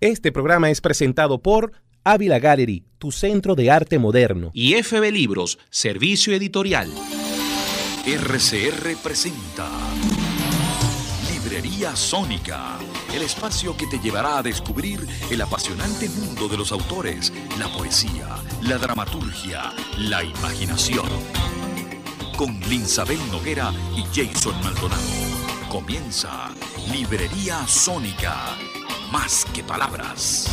Este programa es presentado por Ávila Gallery, tu centro de arte moderno, y FB Libros, servicio editorial. RCR presenta Librería Sónica, el espacio que te llevará a descubrir el apasionante mundo de los autores, la poesía, la dramaturgia, la imaginación. Con Linsabel Noguera y Jason Maldonado. Comienza Librería Sónica más que palabras.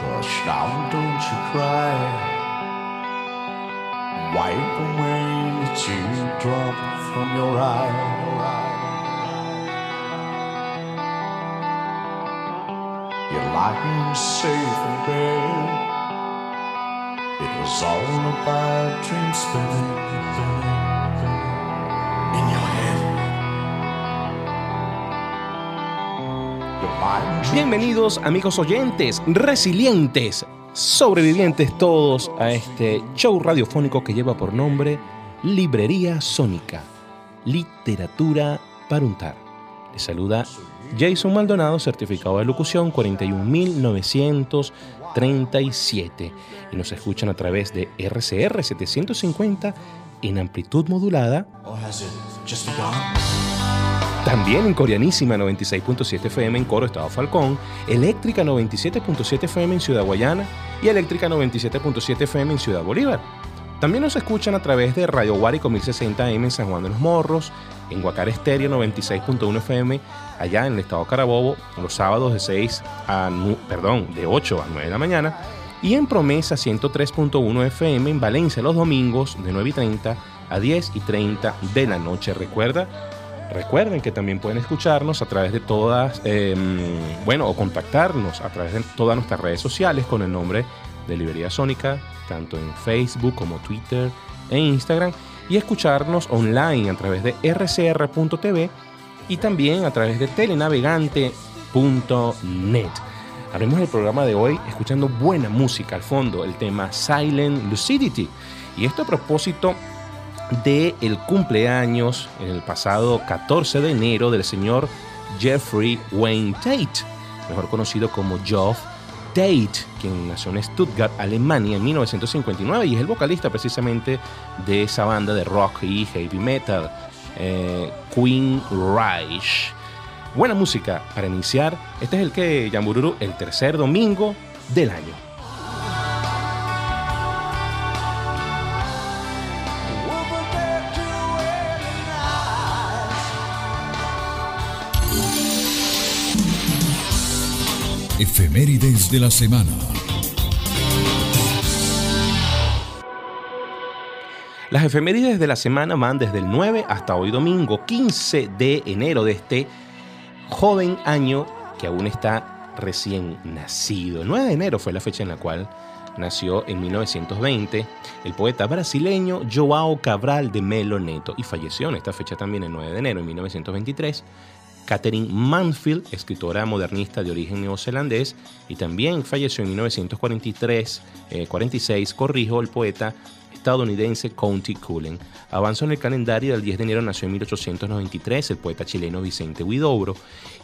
Hush now, don't you cry. Wipe away the teardrop from your eye. Bienvenidos amigos oyentes, resilientes, sobrevivientes todos a este show radiofónico que lleva por nombre Librería Sónica, literatura para untar. Les saluda Jason Maldonado, certificado de locución 41937 y nos escuchan a través de RCR 750 en amplitud modulada begun? también en Coreanísima 96.7 FM en Coro, Estado Falcón, Eléctrica 97.7 FM en Ciudad Guayana y Eléctrica 97.7 FM en Ciudad Bolívar. También nos escuchan a través de Radio Guárico 1060 AM en San Juan de los Morros, en Guacar Estéreo 96.1 FM allá en el estado Carabobo los sábados de 6 a perdón, de 8 a 9 de la mañana y en Promesa 103.1 FM en Valencia los domingos de 9 y 30 a 10 y 30 de la noche. Recuerda Recuerden que también pueden escucharnos a través de todas, eh, bueno, o contactarnos a través de todas nuestras redes sociales con el nombre de Librería Sónica, tanto en Facebook como Twitter e Instagram, y escucharnos online a través de rcr.tv y también a través de telenavegante.net. Abrimos el programa de hoy escuchando buena música al fondo, el tema Silent Lucidity. Y esto a propósito de el cumpleaños el pasado 14 de enero del señor Jeffrey Wayne Tate, mejor conocido como Geoff Tate, quien nació en Stuttgart, Alemania en 1959 y es el vocalista precisamente de esa banda de rock y heavy metal, eh, Queen Reich. Buena música para iniciar. Este es el que Yambururu, el tercer domingo del año. Efemérides de la semana. Las efemérides de la semana van desde el 9 hasta hoy domingo 15 de enero de este joven año que aún está recién nacido. El 9 de enero fue la fecha en la cual nació en 1920 el poeta brasileño Joao Cabral de Melo Neto y falleció en esta fecha también el 9 de enero en 1923 Catherine Manfield, escritora modernista de origen neozelandés, y también falleció en 1943, eh, 46, corrijo, el poeta estadounidense County Cullen. Avanzó en el calendario del 10 de enero nació en 1893 el poeta chileno Vicente Huidobro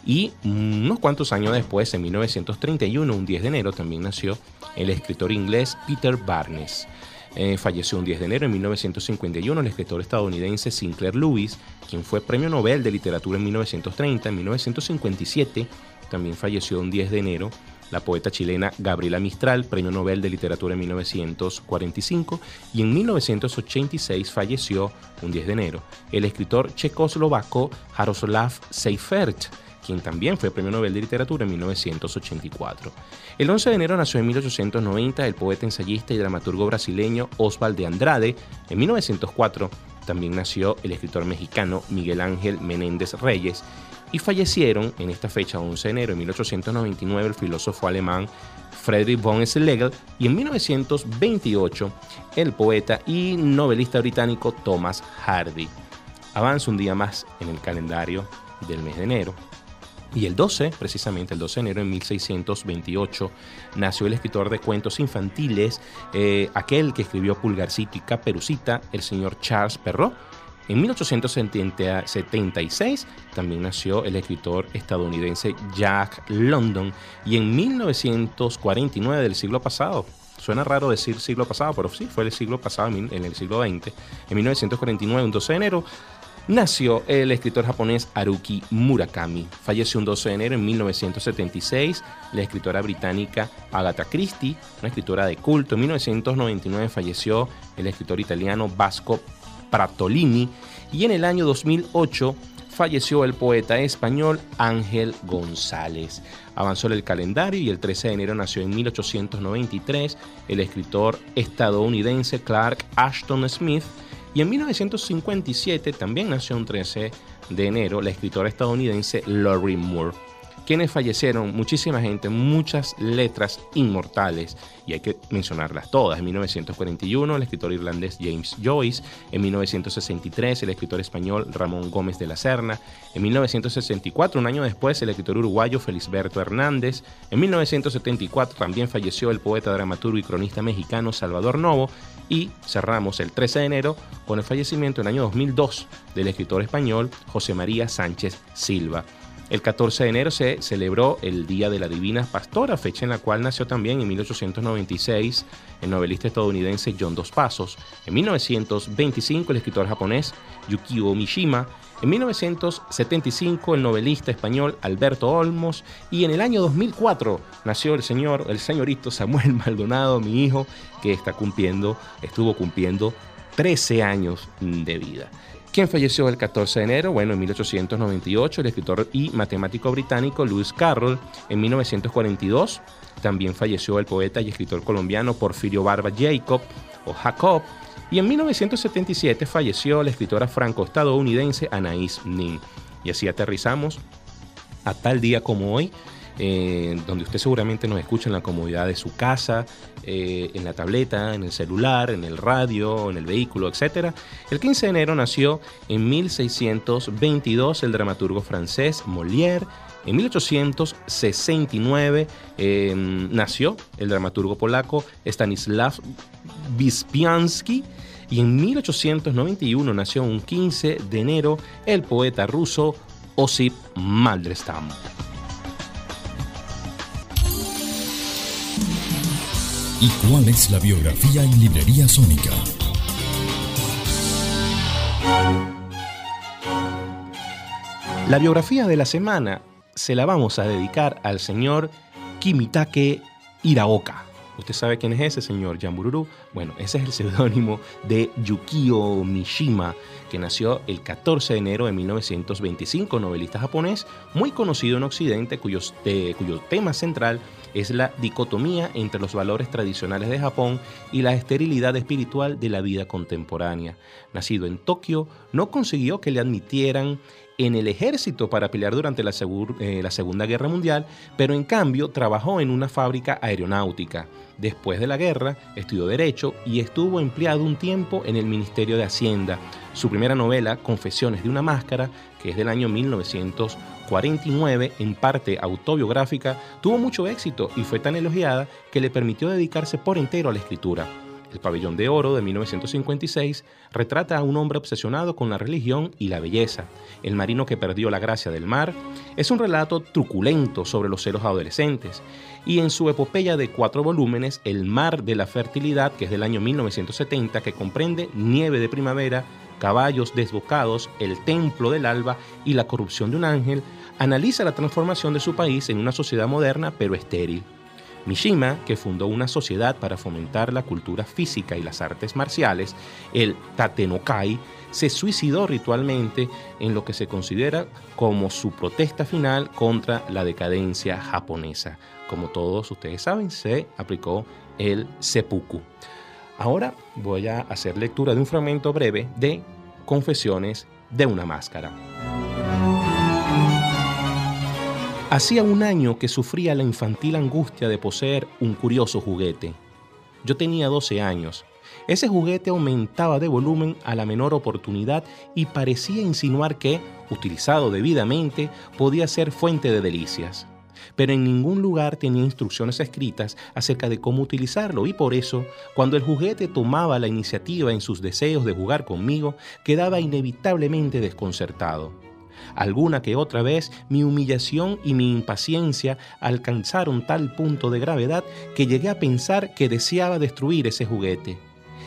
y unos cuantos años después, en 1931, un 10 de enero, también nació el escritor inglés Peter Barnes. Eh, falleció un 10 de enero en 1951 el escritor estadounidense Sinclair Lewis, quien fue premio Nobel de Literatura en 1930. En 1957 también falleció un 10 de enero la poeta chilena Gabriela Mistral, premio Nobel de Literatura en 1945. Y en 1986 falleció un 10 de enero el escritor checoslovaco Jaroslav Seifert también fue Premio Nobel de Literatura en 1984. El 11 de enero nació en 1890 el poeta, ensayista y dramaturgo brasileño Oswald de Andrade. En 1904 también nació el escritor mexicano Miguel Ángel Menéndez Reyes. Y fallecieron en esta fecha, 11 de enero de 1899, el filósofo alemán Friedrich von Schlegel y en 1928 el poeta y novelista británico Thomas Hardy. Avanza un día más en el calendario del mes de enero Y el 12, precisamente el 12 de enero de 1628, nació el escritor de cuentos infantiles, eh, aquel que escribió Pulgarcito y Caperucita, el señor Charles Perrault. En 1876 también nació el escritor estadounidense Jack London y en 1949 del siglo pasado, suena raro decir siglo pasado, pero sí, fue el siglo pasado, en el siglo XX, en 1949, un 12 de enero, nació el escritor japonés Haruki Murakami. Falleció un 12 de enero en 1976 la escritora británica Agatha Christie, una escritora de culto. En 1999 falleció el escritor italiano Vasco Pratolini y en el año 2008 falleció el poeta español Ángel González. Avanzó el calendario y el 13 de enero nació en 1893 el escritor estadounidense Clark Ashton Smith y en 1957 también nació un 13 de enero la escritora estadounidense Laurie Moore quienes fallecieron, muchísima gente, muchas letras inmortales, y hay que mencionarlas todas. En 1941, el escritor irlandés James Joyce, en 1963, el escritor español Ramón Gómez de la Serna, en 1964, un año después, el escritor uruguayo Felisberto Hernández, en 1974 también falleció el poeta, dramaturgo y cronista mexicano Salvador Novo, y cerramos el 13 de enero con el fallecimiento en el año 2002 del escritor español José María Sánchez Silva. El 14 de enero se celebró el Día de la Divina Pastora, fecha en la cual nació también en 1896 el novelista estadounidense John Dos Pasos. En 1925 el escritor japonés Yukio Mishima. En 1975 el novelista español Alberto Olmos. Y en el año 2004 nació el señor, el señorito Samuel Maldonado, mi hijo, que está cumpliendo, estuvo cumpliendo 13 años de vida. ¿Quién falleció el 14 de enero? Bueno, en 1898, el escritor y matemático británico Lewis Carroll. En 1942 también falleció el poeta y escritor colombiano Porfirio Barba Jacob o Jacob. Y en 1977 falleció la escritora franco-estadounidense Anaïs Nin. Y así aterrizamos a tal día como hoy, eh, donde usted seguramente nos escucha en la comodidad de su casa, eh, en la tableta, en el celular, en el radio, en el vehículo, etc. El 15 de enero nació en 1622 el dramaturgo francés Molière. En 1869 em, nació el dramaturgo polaco Stanislav Wyspiański y en 1891 nació un 15 de enero el poeta ruso Osip Mandelstam. ¿Y cuál es la biografía en Librería Sónica? La biografía de la semana se la vamos a dedicar al señor Kimitake Iraoka. ¿Usted sabe quién es ese señor, Jambururu? Bueno, ese es el seudónimo de Yukio Mishima, que nació el 14 de enero de 1925, novelista japonés, muy conocido en Occidente, cuyo, cuyo tema central es la dicotomía entre los valores tradicionales de Japón y la esterilidad espiritual de la vida contemporánea. Nacido en Tokio, no consiguió que le admitieran en el ejército para pelear durante la, eh, la, Segunda Guerra Mundial, pero en cambio trabajó en una fábrica aeronáutica. Después de la guerra, estudió Derecho y estuvo empleado un tiempo en el Ministerio de Hacienda. Su primera novela, Confesiones de una Máscara, que es del año 1949, en parte autobiográfica, tuvo mucho éxito y fue tan elogiada que le permitió dedicarse por entero a la escritura. El pabellón de oro de 1956 retrata a un hombre obsesionado con la religión y la belleza. El marino que perdió la gracia del mar es un relato truculento sobre los celos adolescentes. Y en su epopeya de cuatro volúmenes, El mar de la fertilidad, que es del año 1970, que comprende Nieve de primavera, Caballos desbocados, El templo del alba y la corrupción de un ángel, analiza la transformación de su país en una sociedad moderna pero estéril. Mishima, que fundó una sociedad para fomentar la cultura física y las artes marciales, el Tatenokai, se suicidó ritualmente en lo que se considera como su protesta final contra la decadencia japonesa. Como todos ustedes saben, se aplicó el seppuku. Ahora voy a hacer lectura de un fragmento breve de Confesiones de una máscara. Hacía un año que sufría la infantil angustia de poseer un curioso juguete. Yo tenía 12 años Ese juguete aumentaba de volumen a la menor oportunidad y parecía insinuar que, utilizado debidamente, podía ser fuente de delicias pero en ningún lugar tenía instrucciones escritas acerca de cómo utilizarlo y por eso, cuando el juguete tomaba la iniciativa en sus deseos de jugar conmigo, quedaba inevitablemente desconcertado. Alguna que otra vez mi humillación y mi impaciencia alcanzaron tal punto de gravedad que llegué a pensar que deseaba destruir ese juguete.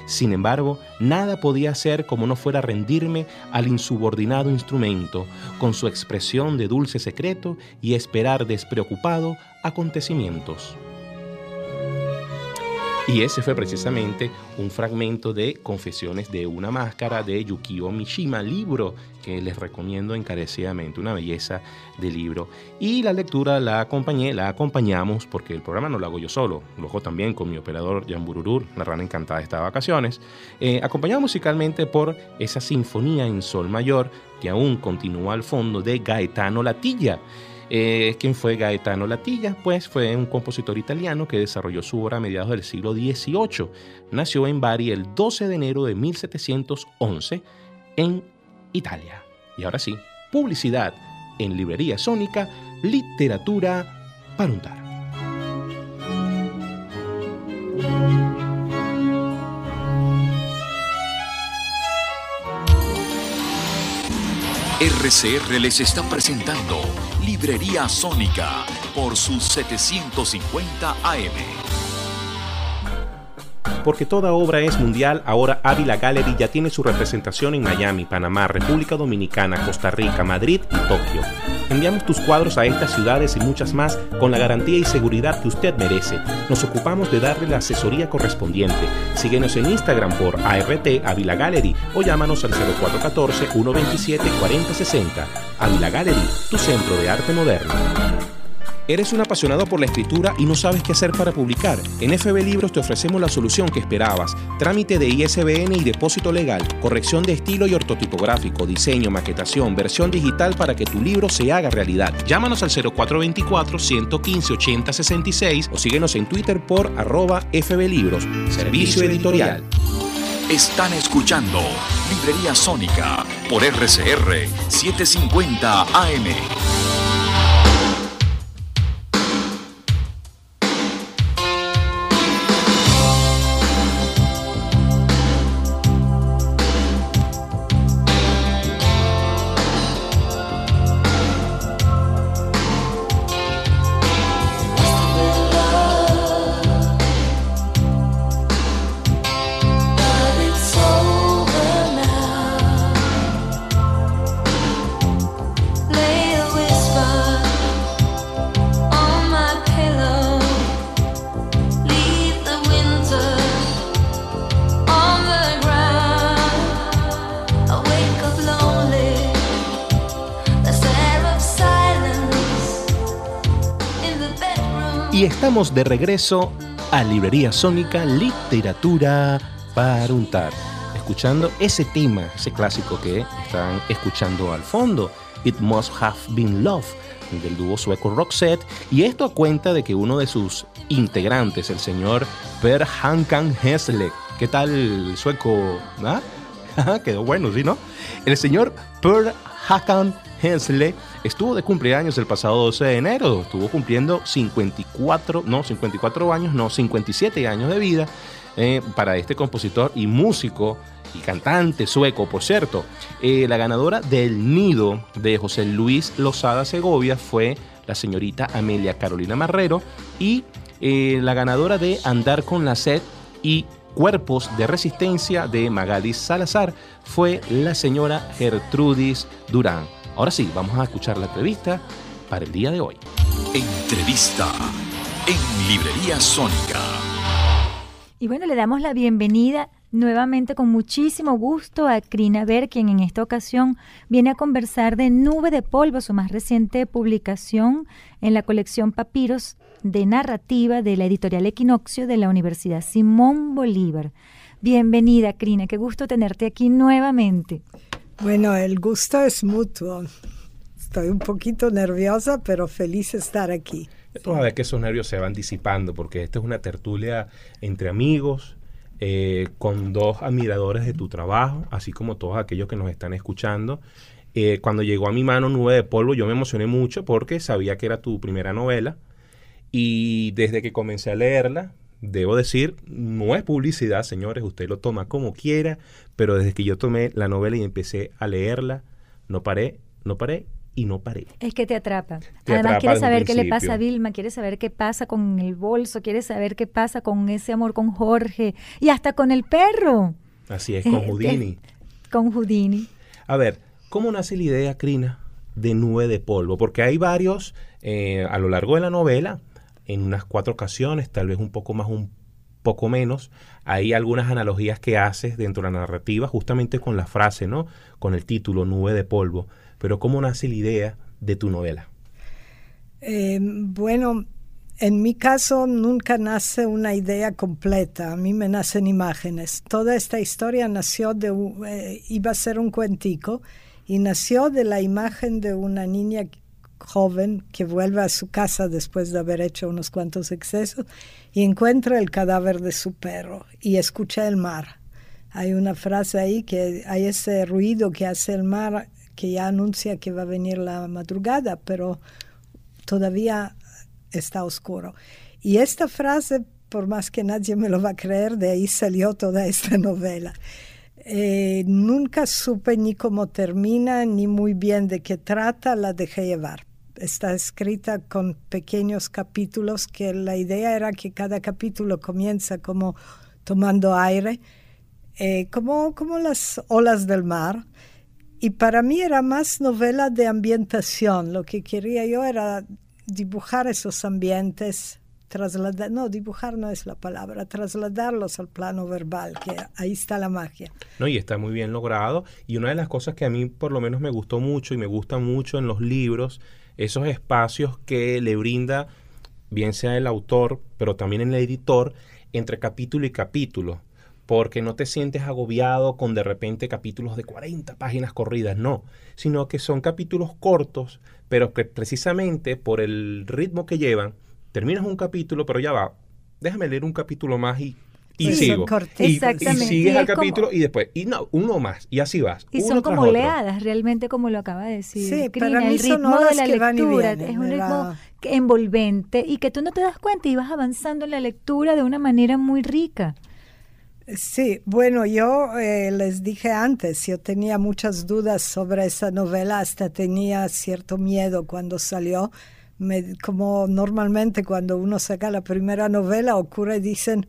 Sin embargo, nada podía hacer como no fuera rendirme al insubordinado instrumento, con su expresión de dulce secreto y esperar despreocupado acontecimientos. Y ese fue precisamente un fragmento de Confesiones de una máscara de Yukio Mishima, libro que les recomiendo encarecidamente, una belleza de libro. Y la lectura la acompañé, la acompañamos, porque el programa no lo hago yo solo, lo hago también con mi operador Jan Bururur, la rana encantada de estas vacaciones, eh, acompañado musicalmente por esa sinfonía en sol mayor que aún continúa al fondo de Gaetano Latilla. Eh, ¿Quién fue Gaetano Latilla? Pues fue un compositor italiano que desarrolló su obra a mediados del siglo XVIII. Nació en Bari el 12 de enero de 1711 en Italia. Y ahora sí, publicidad en Librería Sónica, literatura para untar. RCR les está presentando Librería Sónica por sus 750 AM. Porque toda obra es mundial, ahora Ávila Gallery ya tiene su representación en Miami, Panamá, República Dominicana, Costa Rica, Madrid y Tokio. Enviamos tus cuadros a estas ciudades y muchas más con la garantía y seguridad que usted merece. Nos ocupamos de darle la asesoría correspondiente. Síguenos en Instagram por ART Ávila Gallery o llámanos al 0414-127-4060. Ávila Gallery, tu centro de arte moderno. ¿Eres un apasionado por la escritura y no sabes qué hacer para publicar? En FB Libros te ofrecemos la solución que esperabas. Trámite de ISBN y depósito legal, corrección de estilo y ortotipográfico, diseño, maquetación, versión digital para que tu libro se haga realidad. Llámanos al 0424-115-8066 o síguenos en Twitter por arroba FB Libros, servicio editorial. Están escuchando Librería Sónica por RCR 750 AM. De regreso a Librería Sónica Literatura para untar. Escuchando ese tema, ese clásico que están escuchando al fondo, It Must Have Been Love, del dúo sueco Roxette, y esto a cuenta de que uno de sus integrantes, el señor Per Hankan Hesle, ¿qué tal sueco? ¿Ah? Quedó bueno, ¿sí, no? El señor Per Hakan Hensle estuvo de cumpleaños el pasado 12 de enero, estuvo cumpliendo 54, no, 54 años, no, 57 años de vida eh, para este compositor y músico y cantante sueco, por cierto. Eh, la ganadora del Nido de José Luis Lozada Segovia fue la señorita Amelia Carolina Marrero y eh, la ganadora de Andar con la Sed y Cuerpos de Resistencia de Magali Salazar fue la señora Gertrudis Durán. Ahora sí, vamos a escuchar la entrevista para el día de hoy. Entrevista en Librería Sónica. Y bueno, le damos la bienvenida nuevamente con muchísimo gusto a Crina Ver, quien en esta ocasión viene a conversar de Nube de Polvo, su más reciente publicación en la colección Papiros de Narrativa de la editorial Equinoccio de la Universidad Simón Bolívar. Bienvenida, Crina, qué gusto tenerte aquí nuevamente. Bueno, el gusto es mutuo. Estoy un poquito nerviosa, pero feliz de estar aquí. Vas a ver que esos nervios se van disipando, porque esta es una tertulia entre amigos, eh, con dos admiradores de tu trabajo, así como todos aquellos que nos están escuchando. Eh, cuando llegó a mi mano Nube de Polvo, yo me emocioné mucho porque sabía que era tu primera novela. Y desde que comencé a leerla, debo decir, no es publicidad, señores, usted lo toma como quiera, pero desde que yo tomé la novela y empecé a leerla, no paré, no paré y no paré. Es que te atrapa. Te Además, atrapa quieres saber qué le pasa a Vilma, quieres saber qué pasa con el bolso, quieres saber qué pasa con ese amor con Jorge y hasta con el perro, Así es, con Eh, Houdini. con Houdini. A ver, ¿cómo nace la idea, Crina, de Nube de Polvo? Porque hay varios eh, a lo largo de la novela, en unas cuatro ocasiones, tal vez un poco más, un poco menos, hay algunas analogías que haces dentro de la narrativa, justamente con la frase, ¿no? Con el título Nube de Polvo. Pero ¿cómo nace la idea de tu novela? Eh, bueno, en mi caso nunca nace una idea completa, a mí me nacen imágenes. Toda esta historia nació de, eh, iba a ser un cuentico y nació de la imagen de una niña joven que vuelve a su casa después de haber hecho unos cuantos excesos y encuentra el cadáver de su perro y escucha el mar. Hay una frase ahí que hay ese ruido que hace el mar que ya anuncia que va a venir la madrugada, pero todavía está oscuro. Y esta frase, por más que nadie me lo va a creer, de ahí salió toda esta novela. Eh, nunca supe ni cómo termina, ni muy bien de qué trata, la dejé llevar. Está escrita con pequeños capítulos que la idea era que cada capítulo comienza como tomando aire, eh, como, como las olas del mar. Y para mí era más novela de ambientación. Lo que quería yo era dibujar esos ambientes, trasladar, no, dibujar no es la palabra, trasladarlos al plano verbal, que ahí está la magia. ¿no? Y está muy bien logrado. Y una de las cosas que a mí por lo menos me gustó mucho y me gusta mucho en los libros, esos espacios que le brinda, bien sea el autor, pero también el editor, entre capítulo y capítulo. Porque no te sientes agobiado con de repente capítulos de 40 páginas corridas, no, sino que son capítulos cortos, pero que precisamente por el ritmo que llevan, terminas un capítulo, pero ya va, déjame leer un capítulo más y, y Sí, sigo. Y, y sigues Y al como- capítulo y después, y no, uno más, y así vas. Y uno son como oleadas, realmente como lo acaba de decir. Sí, Crina, para mí el son ritmo de la que van y lectura vienen, es un ritmo que- envolvente y que tú no te das cuenta y vas avanzando en la lectura de una manera muy rica. Sí, bueno, yo eh, les dije antes, yo tenía muchas dudas sobre esa novela, hasta tenía cierto miedo cuando salió. Me- como normalmente cuando uno saca la primera novela ocurre, dicen,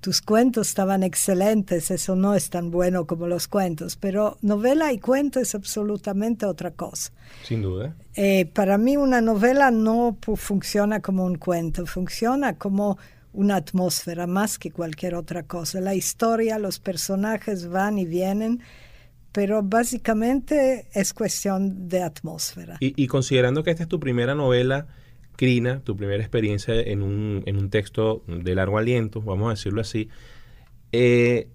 tus cuentos estaban excelentes, eso no es tan bueno como los cuentos, pero novela y cuento es absolutamente otra cosa. Sin duda. Eh, para mí una novela no funciona como un cuento, funciona como una atmósfera más que cualquier otra cosa. La historia, los personajes van y vienen, pero básicamente es cuestión de atmósfera. Y, y considerando que esta es tu primera novela, Crina, tu primera experiencia en un, en un texto de largo aliento, vamos a decirlo así, eh,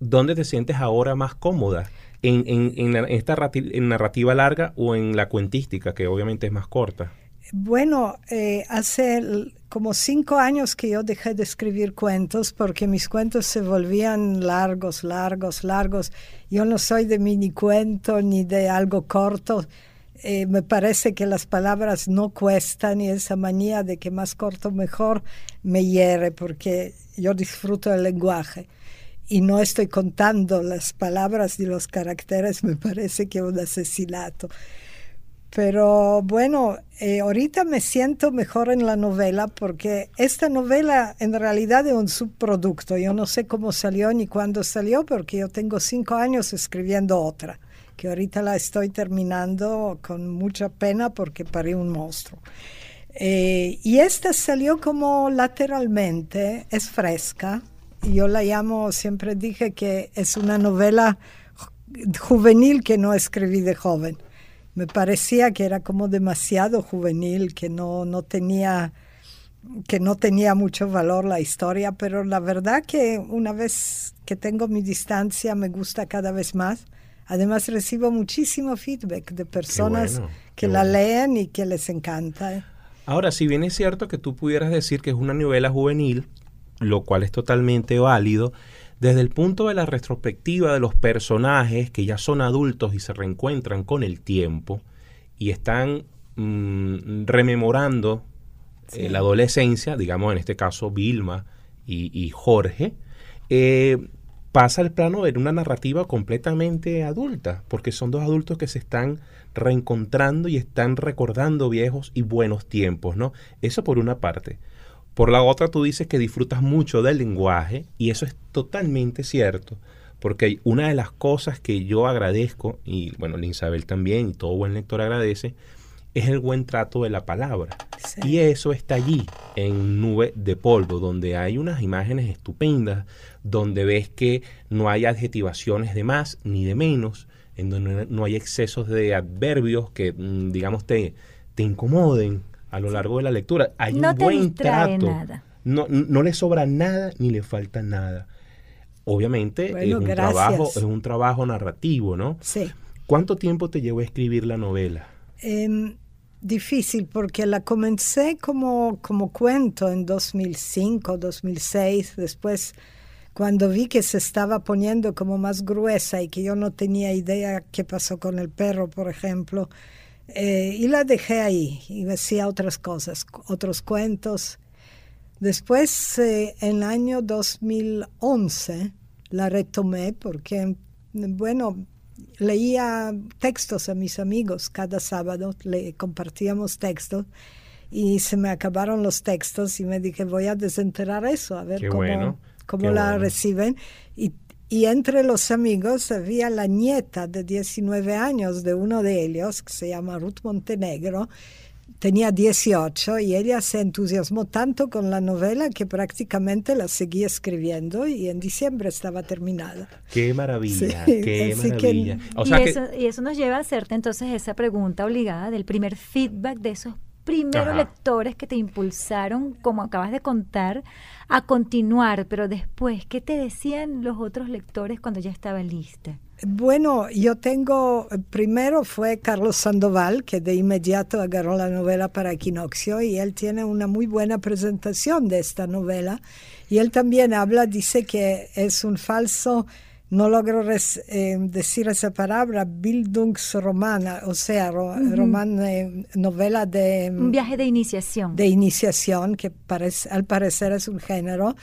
¿dónde te sientes ahora más cómoda? ¿En, en, en esta narrativa larga o en la cuentística, que obviamente es más corta? Bueno, eh, hace como cinco años que yo dejé de escribir cuentos porque mis cuentos se volvían largos, largos, largos. Yo no soy de mini cuento ni de algo corto. Eh, me parece que las palabras no cuestan y esa manía de que más corto mejor me hiere porque yo disfruto del lenguaje y no estoy contando las palabras y los caracteres, me parece que es un asesinato. Pero bueno, eh, ahorita me siento mejor en la novela porque esta novela en realidad es un subproducto. Yo no sé cómo salió ni cuándo salió porque yo tengo cinco años escribiendo otra, que ahorita la estoy terminando con mucha pena porque parí un monstruo. Eh, y esta salió como lateralmente, es fresca. Yo la llamo, siempre dije que es una novela ju- juvenil que no escribí de joven me parecía que era como demasiado juvenil, que no, no tenía que no tenía mucho valor la historia, pero la verdad que una vez que tengo mi distancia me gusta cada vez más. Además recibo muchísimo feedback de personas bueno, que la bueno. leen y que les encanta. Ahora, si bien es cierto que tú pudieras decir que es una novela juvenil, lo cual es totalmente válido. Desde el punto de la retrospectiva de los personajes que ya son adultos y se reencuentran con el tiempo y están mm, rememorando eh, la adolescencia, digamos en este caso Vilma y, Jorge, eh, pasa al plano de una narrativa completamente adulta, porque son dos adultos que se están reencontrando y están recordando viejos y buenos tiempos, ¿no? Eso por una parte. Por la otra, tú dices que disfrutas mucho del lenguaje y eso es totalmente cierto, porque una de las cosas que yo agradezco, y bueno, Isabel también, y todo buen lector agradece, es el buen trato de la palabra. Y eso está allí, en Nube de Polvo, donde hay unas imágenes estupendas, donde ves que no hay adjetivaciones de más ni de menos, en donde no hay excesos de adverbios que, mm, digamos, te, te incomoden a lo largo de la lectura. Hay un buen trato. No, no le sobra nada ni le falta nada. Obviamente es, un trabajo, es un trabajo narrativo, ¿no? Sí. ¿Cuánto tiempo te llevó a escribir la novela? Em, difícil porque la comencé como, como cuento en 2005, 2006, después cuando vi que se estaba poniendo como más gruesa y que yo no tenía idea qué pasó con el perro, por ejemplo, eh, y la dejé ahí y decía otras cosas, otros cuentos. Después, eh, en el año 2011, la retomé porque, bueno, leía textos a mis amigos cada sábado, le compartíamos textos y se me acabaron los textos y me dije voy a desenterrar eso, a ver cómo, cómo la reciben. Y, y, entre los amigos había la nieta de 19 años de uno de ellos, que se llama Ruth Montenegro, tenía 18 y ella se entusiasmó tanto con la novela que prácticamente la seguía escribiendo y en diciembre estaba terminada. Qué maravilla, qué maravilla. y, eso, nos lleva a hacerte entonces esa pregunta obligada del primer feedback de esos primeros lectores que te impulsaron, como acabas de contar, a continuar, pero después, ¿qué te decían los otros lectores cuando ya estaba lista? Bueno, yo tengo, primero fue Carlos Sandoval, que de inmediato agarró la novela para Equinoccio y él tiene una muy buena presentación de esta novela. Y él también habla, dice que es un falso, no logro eh, decir esa palabra, Bildungsroman, o sea, roman, eh, novela de... Un viaje de iniciación. De iniciación, que parece, al parecer es un género.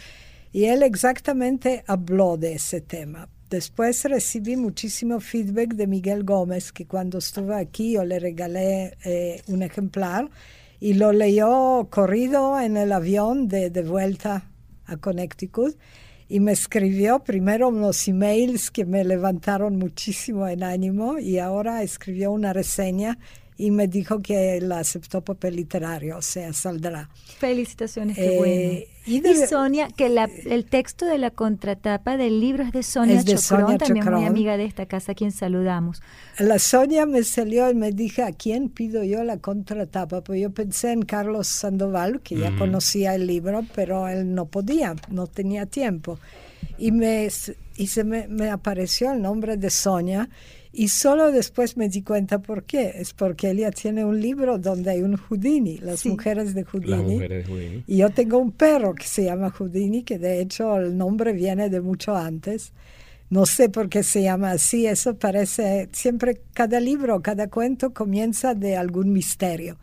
Y él exactamente habló de ese tema Después recibí muchísimo feedback de Miguel Gómez, que cuando estuve aquí yo le regalé eh, un ejemplar y lo leyó corrido en el avión de, de vuelta a Connecticut y me escribió primero unos emails que me levantaron muchísimo en ánimo y ahora escribió una reseña y me dijo que la aceptó papel literario, o sea, saldrá. Felicitaciones, qué bueno. Eh, y, Sonia, que el texto de la contratapa del libro es de Sonia es Chocrón, también muy amiga de esta casa, a quien saludamos. La Sonia me salió y me dije, ¿a quién pido yo la contratapa? Pues yo pensé en Carlos Sandoval, que ya conocía el libro, pero él no podía, no tenía tiempo. Y, me, y se me, me apareció el nombre de Sonia y solo después me di cuenta por qué. Es porque ella tiene un libro donde hay un Houdini, las mujeres de Houdini. Y yo tengo un perro que se llama Houdini, que de hecho el nombre viene de mucho antes. No sé por qué se llama así, eso parece, siempre cada libro, cada cuento comienza de algún misterio.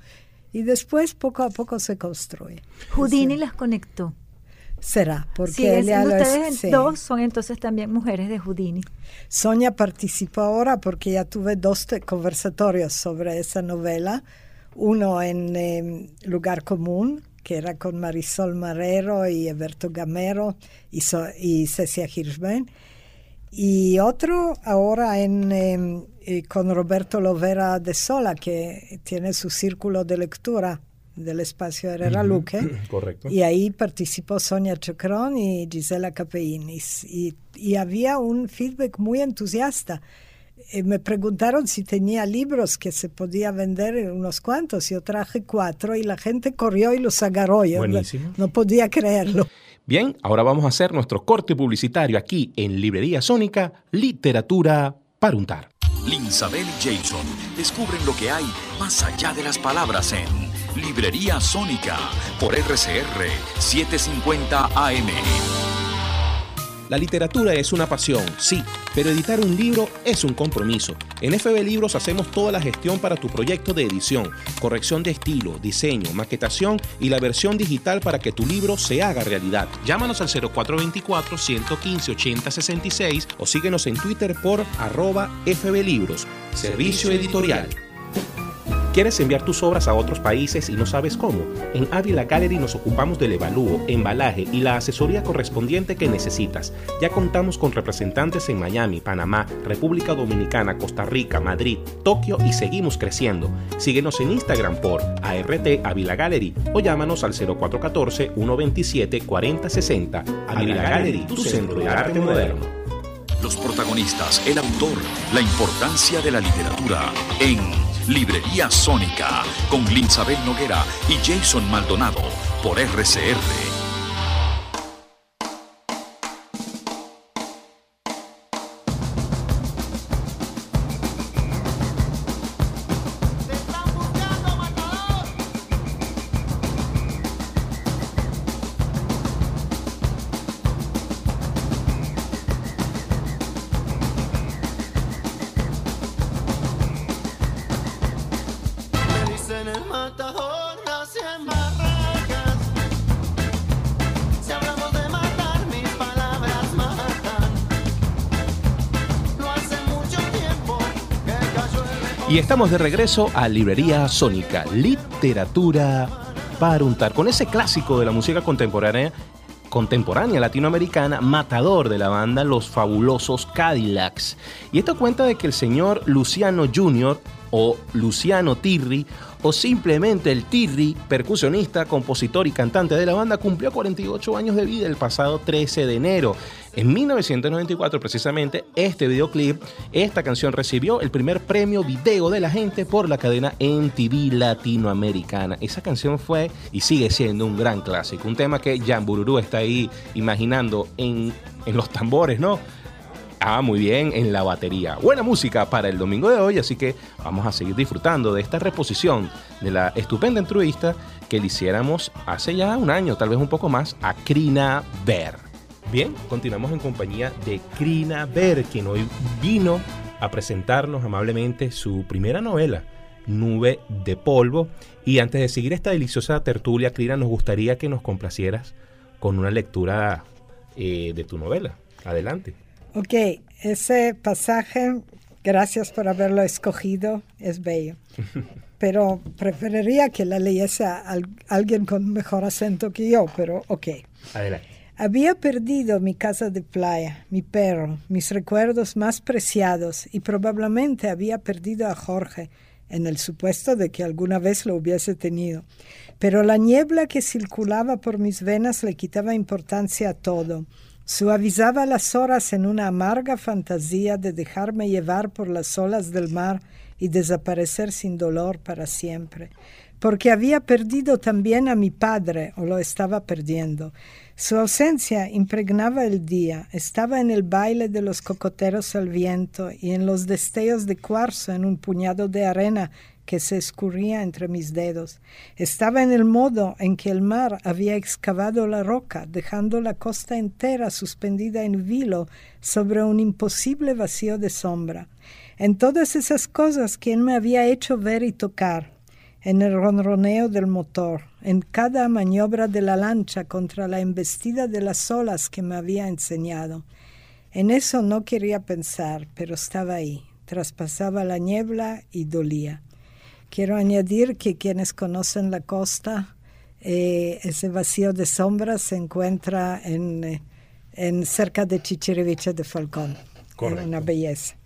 Y después poco a poco se construye. Houdini las conectó será, porque sí, ustedes dos son entonces también mujeres de Houdini. Sonia participó ahora porque ya tuve dos conversatorios sobre esa novela, uno en em, Lugar Común, que era con Marisol Marrero y Alberto Gamero y, y Cecia Hirschbein, y otro ahora en, em, eh, con Roberto Lovera de Sola, que tiene su círculo de lectura del espacio Herrera Luque. Correcto. Y ahí participó Sonia Chocrón y Gisela Capeinis. Y, y había un feedback muy entusiasta. Eh, me preguntaron si tenía libros que se podía vender unos cuantos. Yo traje cuatro y la gente corrió y los agarró. Yo Buenísimo. no podía creerlo. Bien, ahora vamos a hacer nuestro corte publicitario aquí en Librería Sónica, Literatura para untar. Linsabel y Jason descubren lo que hay más allá de las palabras en Librería Sónica por RCR 750 AM. La literatura es una pasión, sí, pero editar un libro es un compromiso. En FB Libros hacemos toda la gestión para tu proyecto de edición, corrección de estilo, diseño, maquetación y la versión digital para que tu libro se haga realidad. Llámanos al 0424-115-8066 o síguenos en Twitter por arroba FB Libros, servicio editorial. ¿Quieres enviar tus obras a otros países y no sabes cómo? En Ávila Gallery nos ocupamos del evalúo, embalaje y la asesoría correspondiente que necesitas. Ya contamos con representantes en Miami, Panamá, República Dominicana, Costa Rica, Madrid, Tokio y seguimos creciendo. Síguenos en Instagram por ART Ávila Gallery o llámanos al 0414-127-4060. Ávila Gallery, tu centro de arte moderno. Los protagonistas, el autor, la importancia de la literatura en Librería Sónica con Linsabel Noguera y Jason Maldonado por RCR Y estamos de regreso a Librería Sónica, literatura para untar, con ese clásico de la música contemporánea contemporánea latinoamericana, matador de la banda Los Fabulosos Cadillacs. Y esto cuenta de que el señor Luciano Jr. o Luciano Tirri o simplemente el Tirri, percusionista, compositor y cantante de la banda, cumplió 48 años de vida el pasado 13 de enero. En 1994, precisamente, este videoclip, esta canción recibió el primer premio video de la gente por la cadena MTV Latinoamericana. Esa canción fue y sigue siendo un gran clásico, un tema que Jan Bururu está ahí imaginando en, en los tambores, ¿no? Ah, muy bien, en la batería. Buena música para el domingo de hoy, así que vamos a seguir disfrutando de esta reposición de la estupenda entrevista que le hiciéramos hace ya un año, tal vez un poco más, a Krina Ver. Bien, continuamos en compañía de Krina Ver, quien hoy vino a presentarnos amablemente su primera novela, Nube de Polvo. Y antes de seguir esta deliciosa tertulia, Krina, nos gustaría que nos complacieras con una lectura eh, de tu novela. Adelante. Ok, ese pasaje, gracias por haberlo escogido, es bello. Pero preferiría que la leyese alguien con mejor acento que yo, pero ok. Adelante. Había perdido mi casa de playa, mi perro, mis recuerdos más preciados y probablemente había perdido a Jorge, en el supuesto de que alguna vez lo hubiese tenido. Pero la niebla que circulaba por mis venas le quitaba importancia a todo Suavizaba las horas en una amarga fantasía de dejarme llevar por las olas del mar y desaparecer sin dolor para siempre, porque había perdido también a mi padre, o lo estaba perdiendo. Su ausencia impregnaba el día, estaba en el baile de los cocoteros al viento y en los destellos de cuarzo en un puñado de arena que se escurría entre mis dedos. Estaba en el modo en que el mar había excavado la roca, dejando la costa entera suspendida en vilo sobre un imposible vacío de sombra. En todas esas cosas él me había hecho ver y tocar, en el ronroneo del motor, en cada maniobra de la lancha contra la embestida de las olas que me había enseñado. En eso no quería pensar, pero estaba ahí, traspasaba la niebla y dolía. Quiero añadir que quienes conocen la costa, eh, ese vacío de sombra se encuentra en, eh, en cerca de Chichiriviche de Falcón. Correcto. En una belleza.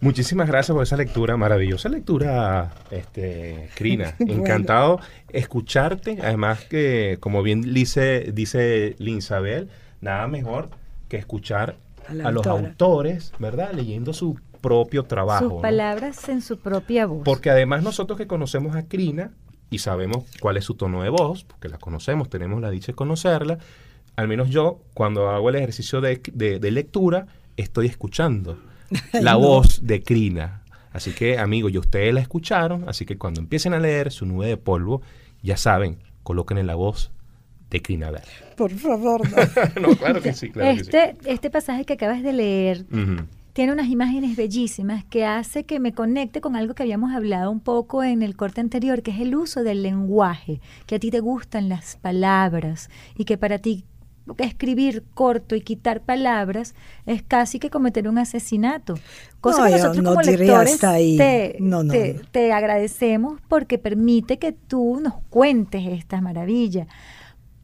Muchísimas gracias por esa lectura, maravillosa lectura, este, Crina. Encantado escucharte. Además que, como bien dice, dice Linsabel, nada mejor que escuchar a, a los autores, ¿verdad? Leyendo su propio trabajo. Sus palabras en su propia voz. Porque además nosotros que conocemos a Krina y sabemos cuál es su tono de voz, porque la conocemos, tenemos la dicha de conocerla, al menos yo cuando hago el ejercicio de, lectura estoy escuchando la voz de Krina. Así que, amigos, ya ustedes la escucharon, así que cuando empiecen a leer su nube de polvo, ya saben, coloquen en la voz de Crinaver. Por favor, no. claro que sí, claro este, que sí. Este pasaje que acabas de leer tiene unas imágenes bellísimas que hace que me conecte con algo que habíamos hablado un poco en el corte anterior, que es el uso del lenguaje, que a ti te gustan las palabras y que para ti escribir corto y quitar palabras es casi que cometer un asesinato. Cosa que nosotros como lectores te, te, te, agradecemos porque permite que tú nos cuentes estas maravillas.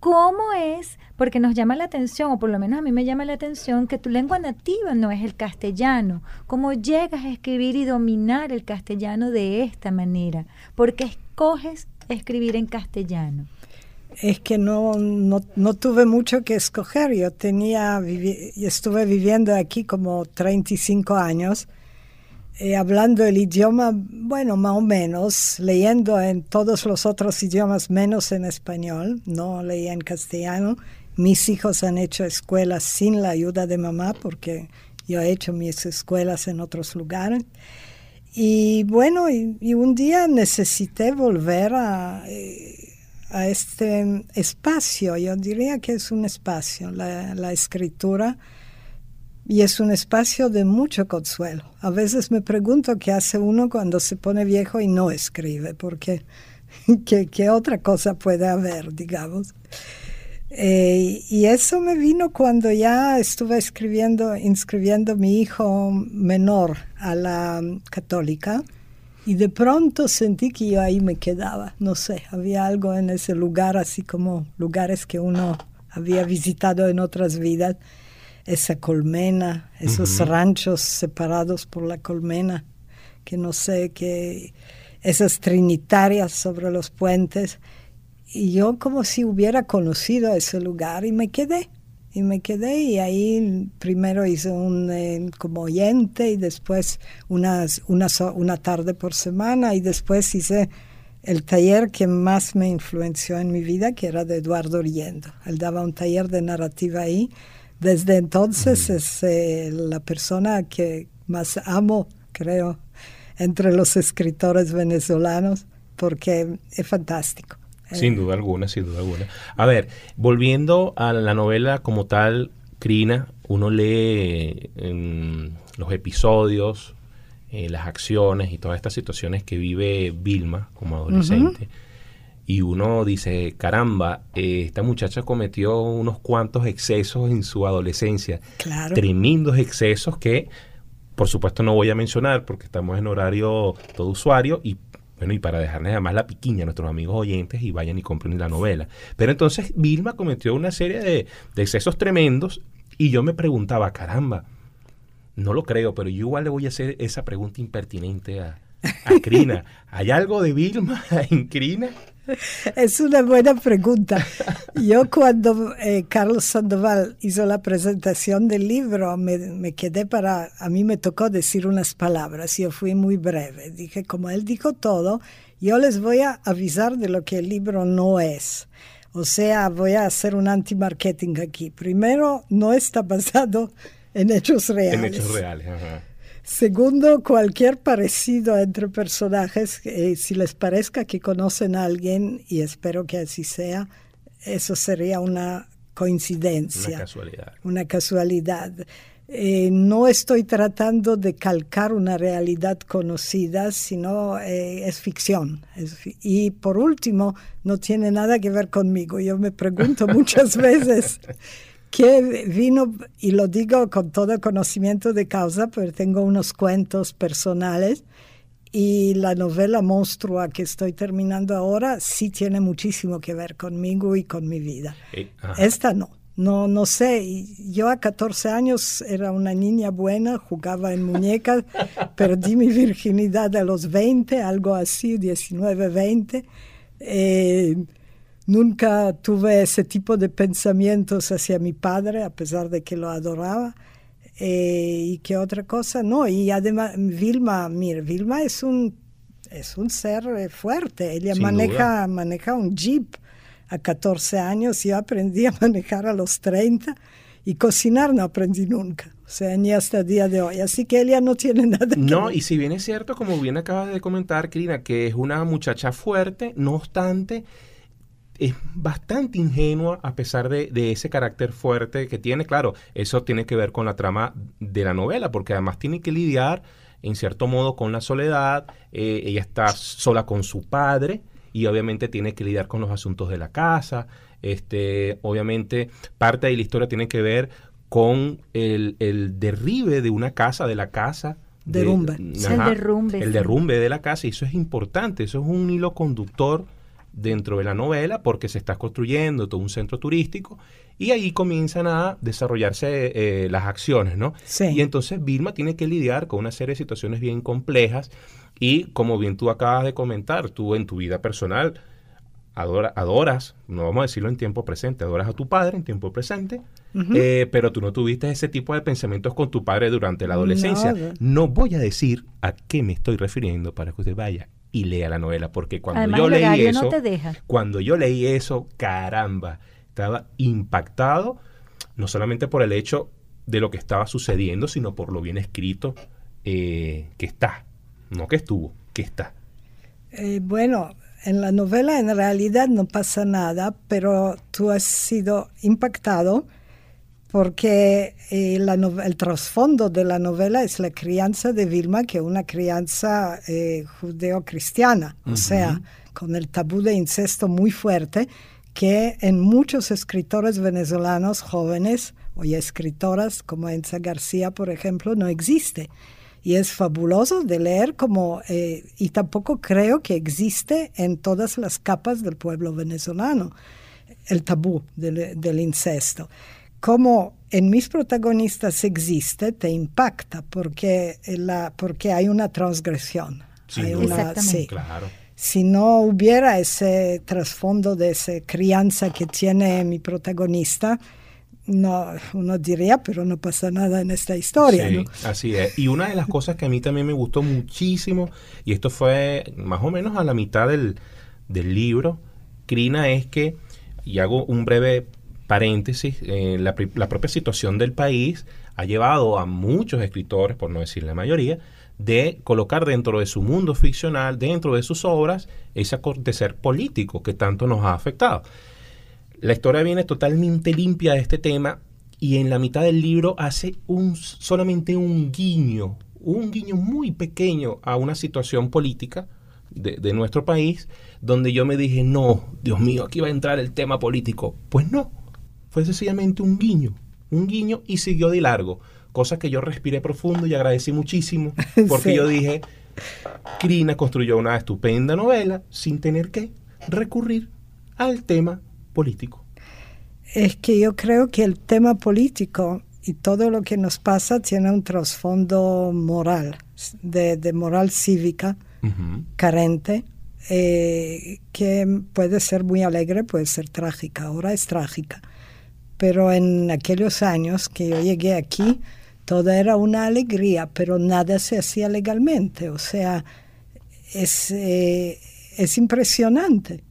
¿Cómo es? Porque nos llama la atención, o por lo menos a mí me llama la atención, que tu lengua nativa no es el castellano. ¿Cómo llegas a escribir y dominar el castellano de esta manera? ¿Por qué escoges escribir en castellano? Es que no, no, tuve mucho que escoger. Yo tenía, estuve viviendo aquí como 35 años eh, hablando el idioma, bueno, más o menos, leyendo en todos los otros idiomas menos en español, no leía en castellano. Mis hijos han hecho escuelas sin la ayuda de mamá porque yo he hecho mis escuelas en otros lugares. Y bueno, y, un día necesité volver a, eh, a, este espacio, yo diría que es un espacio, la, la escritura y es un espacio de mucho consuelo. A veces me pregunto qué hace uno cuando se pone viejo y no escribe, porque qué, otra cosa puede haber, digamos. Eh, y eso me vino cuando ya estuve escribiendo, inscribiendo a mi hijo menor a la católica y de pronto sentí que yo ahí me quedaba, no sé, había algo en ese lugar, así como lugares que uno había visitado en otras vidas esa colmena, esos ranchos separados por la colmena, que no sé, que esas trinitarias sobre los puentes. Y yo como si hubiera conocido ese lugar y me quedé. Y me quedé y ahí primero hice un eh, como oyente y después unas, una, una tarde por semana y después hice el taller que más me influenció en mi vida, que era de Eduardo Riendo. Él daba un taller de narrativa ahí desde entonces es eh, la persona que más amo, creo, entre los escritores venezolanos, porque es fantástico. Sin duda alguna, sin duda alguna. A ver, volviendo a la novela como tal, Crina, uno lee los episodios, eh, las acciones y todas estas situaciones que vive Vilma como adolescente y uno dice, caramba, eh, esta muchacha cometió unos cuantos excesos en su adolescencia. Claro. Tremendos excesos que, por supuesto, no voy a mencionar porque estamos en horario todo usuario y bueno, y para dejarles además la piquiña a nuestros amigos oyentes y vayan y compren la novela. Pero entonces Vilma cometió una serie de, de excesos tremendos y yo me preguntaba, caramba, no lo creo, pero yo igual le voy a hacer esa pregunta impertinente a, a Crina. ¿Hay algo de Vilma en Crina? Es una buena pregunta. Yo cuando eh, Carlos Sandoval hizo la presentación del libro, me, quedé para, a mí me tocó decir unas palabras, yo fui muy breve. Dije, como él dijo todo, yo les voy a avisar de lo que el libro no es. O sea, voy a hacer un anti-marketing aquí. Primero, no está basado en hechos reales. En hechos reales, ajá. Segundo, cualquier parecido entre personajes, eh, si les parezca que conocen a alguien, y espero que así sea, eso sería una coincidencia. Una casualidad. Una casualidad. Eh, no estoy tratando de calcar una realidad conocida, sino eh, es ficción. y por último, no tiene nada que ver conmigo. Yo me pregunto muchas veces que vino, y lo digo con todo conocimiento de causa, pero tengo unos cuentos personales y la novela monstrua que estoy terminando ahora sí tiene muchísimo que ver conmigo y con mi vida. Esta no. No, no sé, yo a 14 años era una niña buena, jugaba en muñecas, perdí mi virginidad a los 20, algo así, 19, 20. Eh, Nunca tuve ese tipo de pensamientos hacia mi padre, a pesar de que lo adoraba. Eh, y qué otra cosa, no, y además Vilma, mire, Vilma es un, es un ser eh, fuerte, ella maneja, maneja un jeep a 14 años, yo aprendí a manejar a los 30 Y cocinar no aprendí nunca, o sea, ni hasta el día de hoy. Así que ella no tiene nada que No, ver. y si bien es cierto, como bien acabas de comentar, Krina, que es una muchacha fuerte, no obstante, es bastante ingenua a pesar de, de ese carácter fuerte que tiene. Claro, eso tiene que ver con la trama de la novela, porque además tiene que lidiar en cierto modo con la soledad. eh, ella está sola con su padre y obviamente tiene que lidiar con los asuntos de la casa. Este, obviamente, parte de la historia tiene que ver con el, el derribe de una casa, de la casa. de- Derrumbe. Sí, el derrumbe, El derrumbe de la casa, y eso es importante, eso es un hilo conductor dentro de la novela porque se está construyendo todo un centro turístico y ahí comienzan a desarrollarse eh, las acciones, ¿no? Sí. Y entonces Vilma tiene que lidiar con una serie de situaciones bien complejas y como bien tú acabas de comentar, tú en tu vida personal adora- adoras, no vamos a decirlo en tiempo presente, adoras a tu padre en tiempo presente, eh, pero tú no tuviste ese tipo de pensamientos con tu padre durante la adolescencia. No. No voy a decir a qué me estoy refiriendo para que usted vaya y lea la novela, porque cuando Además, yo leí eso, no te deja. cuando yo leí eso, caramba, estaba impactado, no solamente por el hecho de lo que estaba sucediendo, sino por lo bien escrito eh, que está, no que estuvo, que está. Eh, bueno, en la novela en realidad no pasa nada, pero tú has sido impactado porque eh, la el trasfondo de la novela es la crianza de Vilma, que es una crianza eh, judeo-cristiana, o sea, con el tabú de incesto muy fuerte, que en muchos escritores venezolanos jóvenes o escritoras como Enza García, por ejemplo, no existe. Y es fabuloso de leer como, eh, y tampoco creo que existe en todas las capas del pueblo venezolano, el tabú del, del incesto. Como en mis protagonistas existe, te impacta porque, la, porque hay una transgresión. Sin Hay una- Exactamente. sí. Claro. Si no hubiera ese trasfondo de esa crianza que tiene mi protagonista, no, uno diría, pero no pasa nada en esta historia. Sí, ¿no? así es. Y una de las cosas que a mí también me gustó muchísimo, y esto fue más o menos a la mitad del, del libro, Crina, es que, y hago un breve paréntesis, eh, la, propia situación del país ha llevado a muchos escritores, por no decir la mayoría, de colocar dentro de su mundo ficcional, dentro de sus obras, ese acontecer político que tanto nos ha afectado. La historia viene totalmente limpia de este tema y en la mitad del libro hace un, solamente un guiño, un guiño muy pequeño a una situación política de nuestro país, donde yo me dije, no, Dios mío, aquí va a entrar el tema político. Pues no, fue sencillamente un guiño, un guiño y siguió de largo, cosa que yo respiré profundo y agradecí muchísimo, porque Sí. yo dije, Crina construyó una estupenda novela sin tener que recurrir al tema político. Es que yo creo que el tema político y todo lo que nos pasa tiene un trasfondo moral, de, de moral cívica carente, eh, que puede ser muy alegre, puede ser trágica, ahora es trágica. Pero en aquellos años que yo llegué aquí, todo era una alegría, pero nada se hacía legalmente. O sea, es, eh, es impresionante.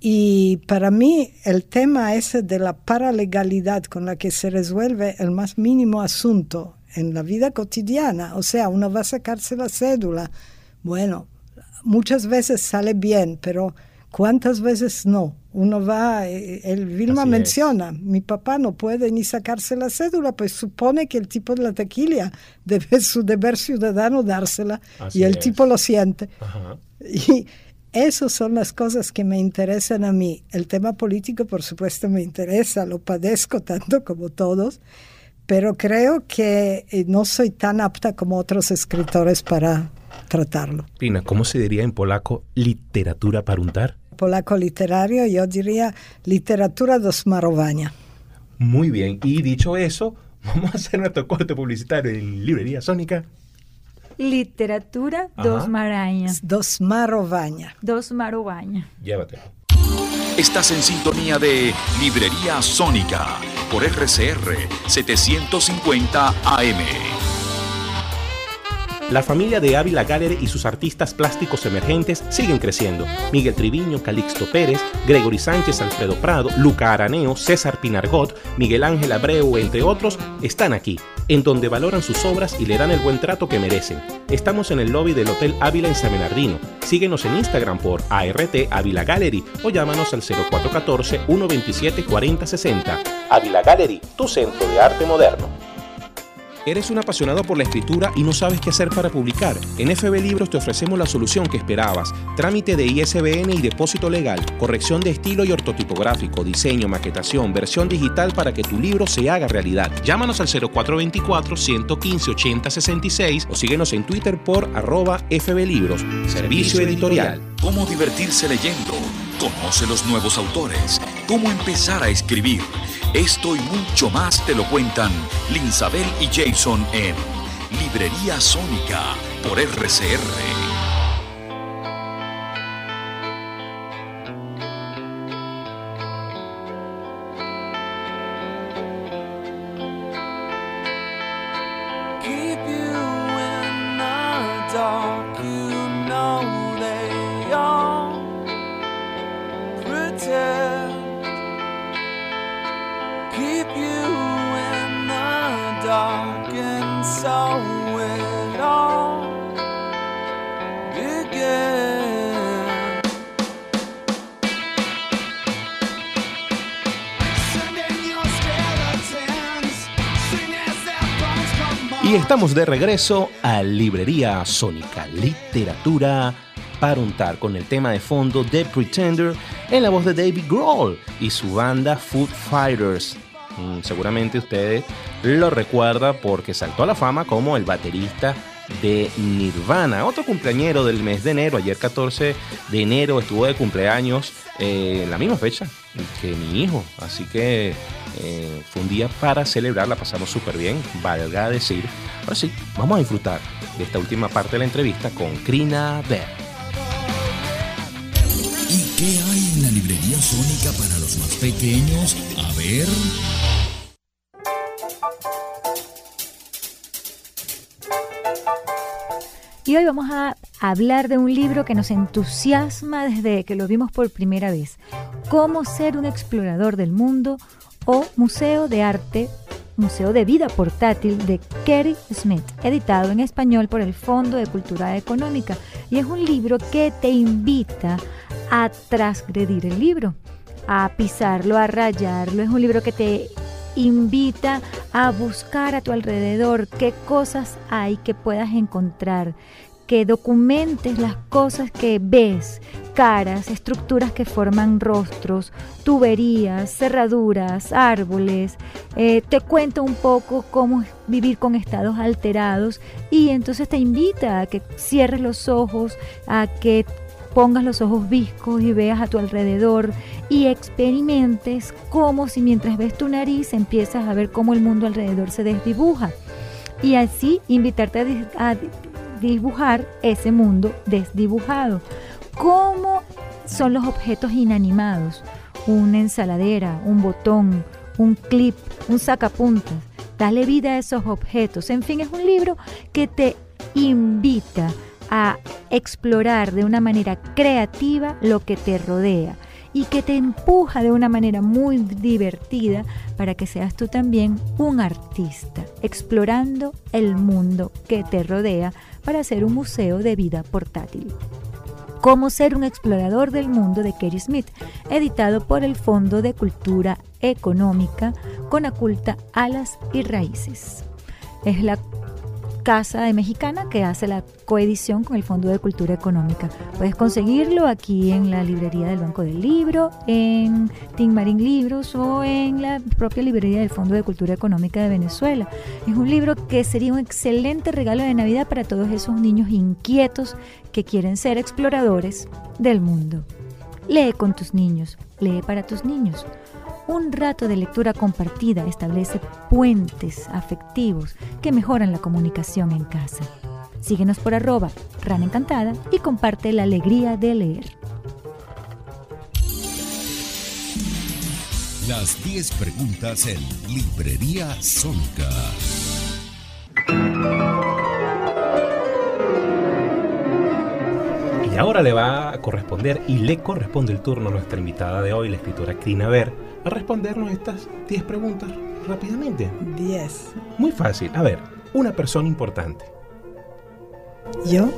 Y para mí el tema ese de la paralegalidad con la que se resuelve el más mínimo asunto en la vida cotidiana, o sea, uno va a sacarse la cédula, bueno, muchas veces sale bien, pero ¿cuántas veces no? Uno va, eh, el Vilma Así es. menciona, mi papá no puede ni sacarse la cédula, pues supone que el tipo de la tequila debe su deber ciudadano dársela Así y el es. tipo lo siente. Ajá. Y esas son las cosas que me interesan a mí. El tema político, por supuesto, me interesa, lo padezco tanto como todos, pero creo que eh, no soy tan apta como otros escritores para tratarlo. Pina, ¿cómo se diría en polaco literatura para untar? Polaco literario, yo diría literatura do smarowania. Muy bien. Y dicho eso, vamos a hacer nuestro corte publicitario en Librería Sónica. Literatura dos marañas. Do smarowania. Dos marobañas. Llévatelo. Estás en sintonía de Librería Sónica por RCR 750 AM. La familia de Ávila Gallery y sus artistas plásticos emergentes siguen creciendo. Miguel Triviño, Calixto Pérez, Gregory Sánchez, Alfredo Prado, Luca Araneo, César Pinargot, Miguel Ángel Abreu, entre otros, están aquí, en donde valoran sus obras y le dan el buen trato que merecen. Estamos en el lobby del Hotel Ávila en San Bernardino. Síguenos en Instagram por ART Ávila Gallery o llámanos al 0414 127 4060. Ávila Gallery, tu centro de arte moderno. ¿Eres un apasionado por la escritura y no sabes qué hacer para publicar? En FB Libros te ofrecemos la solución que esperabas. Trámite de ISBN y depósito legal, corrección de estilo y ortotipográfico, diseño, maquetación, versión digital para que tu libro se haga realidad. Llámanos al 0424-115-8066 o síguenos en Twitter por arroba FB Libros. Servicio editorial. Cómo divertirse leyendo. Conoce los nuevos autores. Cómo empezar a escribir. Esto y mucho más te lo cuentan Linsabel y Jason en Librería Sónica por RCR. Estamos de regreso a Librería Sónica, literatura para untar con el tema de fondo The Pretender en la voz de David Grohl y su banda Food Fighters. Mm, Seguramente ustedes lo recuerdan porque saltó a la fama como el baterista de Nirvana, otro cumpleañero del mes de enero, ayer 14 de enero estuvo de cumpleaños eh, la misma fecha que mi hijo, así que eh, fue un día para celebrar, la pasamos súper bien, valga decir. Ahora sí, vamos a disfrutar de esta última parte de la entrevista con Krina Bear. ¿Y qué hay en la librería sónica para los más pequeños? A ver. Y hoy vamos a hablar de un libro que nos entusiasma desde que lo vimos por primera vez. Cómo ser un explorador del mundo o Museo de Arte, Museo de Vida Portátil de Kerry Smith, editado en español por el Fondo de Cultura Económica. Y es un libro que te invita a transgredir el libro, a pisarlo, a rayarlo. Es un libro que te invita a buscar a tu alrededor qué cosas hay que puedas encontrar, que documentes las cosas que ves, caras, estructuras que forman rostros, tuberías, cerraduras, árboles. Eh, te cuento un poco cómo vivir con estados alterados y entonces te invita a que cierres los ojos, a que pongas los ojos viscos y veas a tu alrededor y experimentes como si mientras ves tu nariz empiezas a ver cómo el mundo alrededor se desdibuja. Y así invitarte a, dibujar ese mundo desdibujado. ¿Cómo son los objetos inanimados? Una ensaladera, un botón, un clip, un sacapuntas. Dale vida a esos objetos. En fin, es un libro que te invita a explorar de una manera creativa lo que te rodea y que te empuja de una manera muy divertida para que seas tú también un artista, explorando el mundo que te rodea para hacer un museo de vida portátil. Cómo ser un explorador del mundo de Kerry Smith, editado por el Fondo de Cultura Económica con Aculta Alas y Raíces. Es la casa de mexicana que hace la coedición con el Fondo de Cultura Económica. Puedes conseguirlo aquí en la librería del Banco del Libro, en Tim Marín Libros o en la propia librería del Fondo de Cultura Económica de Venezuela. Es un libro que sería un excelente regalo de Navidad para todos esos niños inquietos que quieren ser exploradores del mundo. Lee con tus niños, lee para tus niños. Un rato de lectura compartida establece puentes afectivos que mejoran la comunicación en casa. Síguenos por arroba Rana Encantada y comparte la alegría de leer. Las 10 preguntas en Librería Sónica. ahora le va a corresponder y le corresponde el turno a nuestra invitada de hoy, la escritora Crina Ver, a respondernos estas 10 preguntas rápidamente. 10. Muy fácil. A ver, una persona importante. ¿Yo?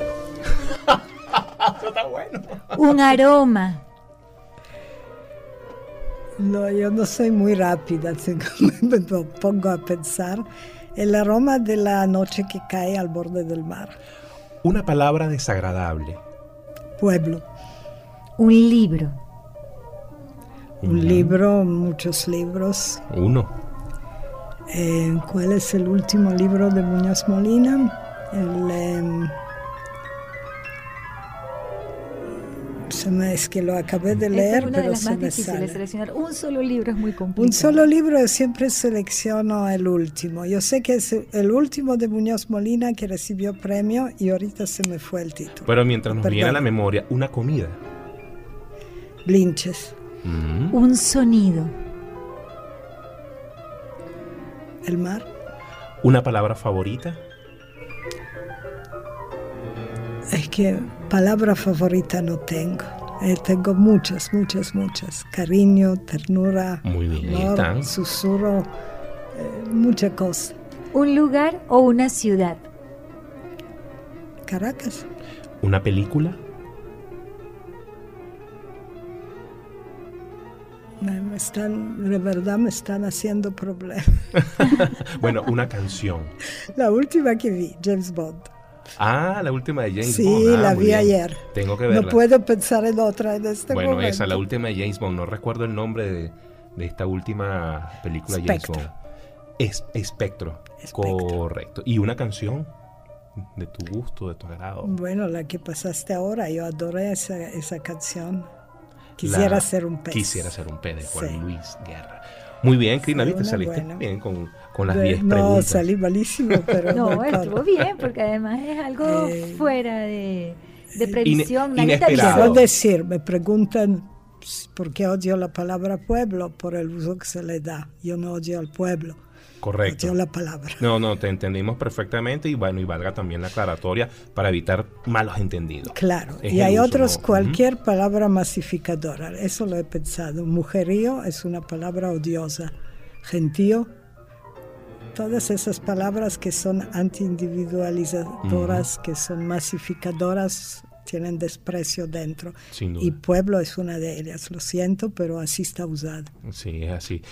Eso está bueno. Un aroma. No, yo no soy muy rápida, así que me pongo a pensar. El aroma de la noche que cae al borde del mar. Una palabra desagradable. Pueblo. Un libro. Un libro, muchos libros. Uno. Eh, ¿Cuál es el último libro de Muñoz Molina? El, em, se me, es que lo acabé de Esta leer, es una de pero las se más me difíciles. sale. Seleccionar un solo libro es muy complicado. Un solo libro yo siempre selecciono el último. Yo sé que es el último de Muñoz Molina que recibió premio y ahorita se me fue el título. Pero mientras nos viene a Perdón. la memoria, una comida. Blinches, Mm. Un sonido. el mar, Una palabra favorita. Es que palabra favorita no tengo. Eh, tengo muchas, muchas, muchas. Cariño, ternura, Muy bien, amor, susurro, eh, mucha cosa. Un lugar o una ciudad. Caracas, Una película. Me, están, de verdad me están haciendo problemas. Bueno, una canción. La última que vi, James Bond. Ah, la última de James Sí, Bond. Ah, la vi bien. ayer. Tengo que verla. No puedo pensar en otra en este bueno, momento. esa, la última de James Bond. No recuerdo el nombre de, de esta última película de James. Bond. Es, Espectro. Espectro. Correcto. ¿Y una canción de tu gusto, de tu agrado? Bueno, la que pasaste ahora, yo adoré esa, esa canción. Quisiera La- ser un pez. Quisiera ser un pez de Juan Sí. Luis Guerra. Muy bien, Crina, Fue ¿viste? una Saliste buena. bien con, con las De- 10 no, preguntas. salí malísimo, pero No, estuvo bien, porque además es algo Eh, fuera de, de previsión. inesperado. Quiero decir, me preguntan por qué odio la palabra pueblo, por el uso que se le da. Yo no odio al pueblo, Correcto. odio la palabra. No, no, te entendimos perfectamente y bueno, y valga también la aclaratoria para evitar malos entendidos. Claro, Es y hay uso, otros, ¿no? cualquier palabra masificadora, eso lo he pensado. Mujerío es una palabra odiosa. Gentío, todas esas palabras que son anti-individualizadoras, que son masificadoras, tienen desprecio dentro. Sin duda. Y pueblo es una de ellas, lo siento, pero así está usado. Sí, es así.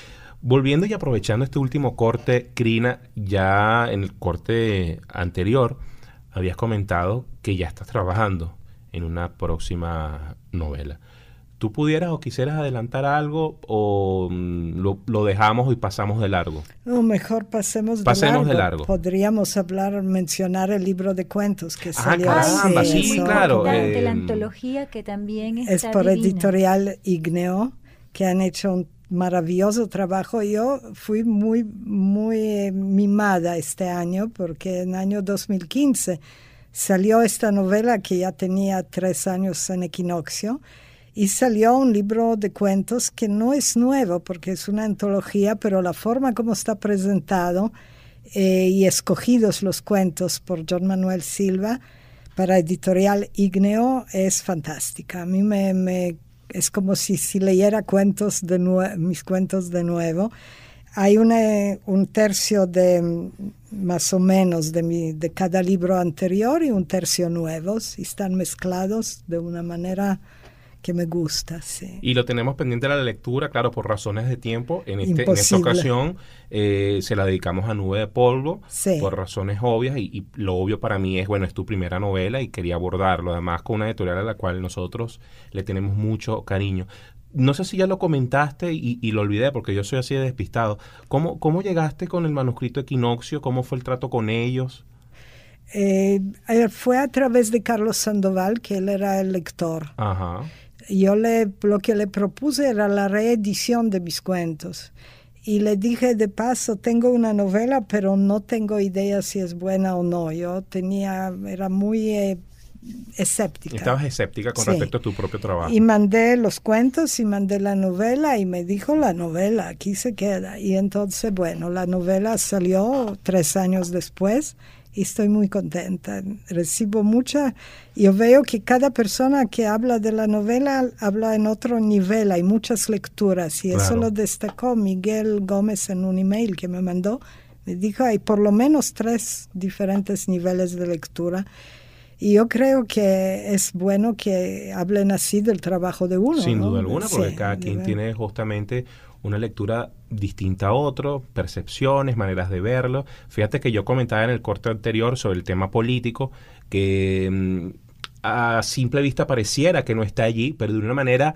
Volviendo y aprovechando este último corte, Crina, ya en el corte anterior habías comentado que ya estás trabajando en una próxima novela. ¿Tú pudieras o quisieras adelantar algo o mm, lo, lo dejamos y pasamos de largo? No, mejor pasemos de Pasemos largo. de largo. Podríamos hablar, mencionar el libro de cuentos que Ah, salió caramba, sí, eso. claro. De, de eh, la antología que también está Es por divina. editorial Igneo, que han hecho un maravilloso trabajo. Yo fui muy, muy eh, mimada este año porque en el año 2015 salió esta novela que ya tenía tres años en Equinoccio y salió un libro de cuentos que no es nuevo porque es una antología, pero la forma como está presentado eh, y escogidos los cuentos por John Manuel Silva para editorial Igneo es fantástica. A mí me, me- es como si, si leyera cuentos de mis cuentos de nuevo. Hay un tercio de mm, más o menos de, mi, de cada libro anterior y un tercio nuevos y están mezclados de una manera que me gusta. Sí. Y lo tenemos pendiente de la lectura, claro, por razones de tiempo. En, este, en esta ocasión eh, se la dedicamos a Nube de Polvo, Sí. por razones obvias. Y, y lo obvio para mí es, bueno, es tu primera novela y quería abordarlo, además con una editorial a la cual nosotros le tenemos mucho cariño. No sé si ya lo comentaste y, y lo olvidé porque yo soy así de despistado. ¿Cómo, ¿Cómo llegaste con el manuscrito Equinoccio? ¿Cómo fue el trato con ellos? Eh, fue a través de Carlos Sandoval, que él era el lector. Ajá. Yo le, lo que le propuse era la reedición de mis cuentos. Y le dije, de paso, tengo una novela, pero no tengo idea si es buena o no. Yo tenía, era muy eh, escéptica. Estabas escéptica con Sí. respecto a tu propio trabajo. Y mandé los cuentos y mandé la novela y me dijo la novela, aquí se queda. Y entonces, bueno, la novela salió tres años después estoy muy contenta. Recibo mucha, yo veo que cada persona que habla de la novela habla en otro nivel, hay muchas lecturas y eso Claro. lo destacó Miguel Gómez en un email que me mandó. Me dijo, hay por lo menos tres diferentes niveles de lectura. Y yo creo que es bueno que hablen así del trabajo de uno. Sin ¿no? duda alguna, porque Sí, cada quien tiene justamente una lectura distinta a otro, percepciones, maneras de verlo. Fíjate que yo comentaba en el corte anterior sobre el tema político que mm, a simple vista pareciera que no está allí, pero de una manera,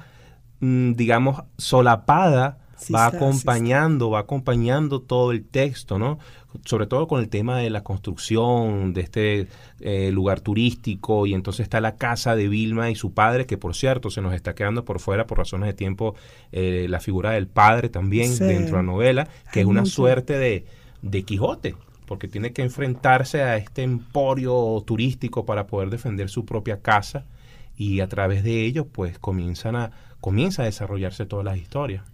mm, digamos, solapada, Sí va está, sí acompañando, va acompañando todo el texto, ¿no? Sobre todo con el tema de la construcción de este eh, lugar turístico y entonces está la casa de Vilma y su padre, que por cierto se nos está quedando por fuera por razones de tiempo, eh, la figura del padre también Sí. dentro de la novela, que Hay es una mucho. suerte de, de Quijote, porque tiene que enfrentarse a este emporio turístico para poder defender su propia casa y a través de ello pues comienzan a, comienza a desarrollarse todas las historias.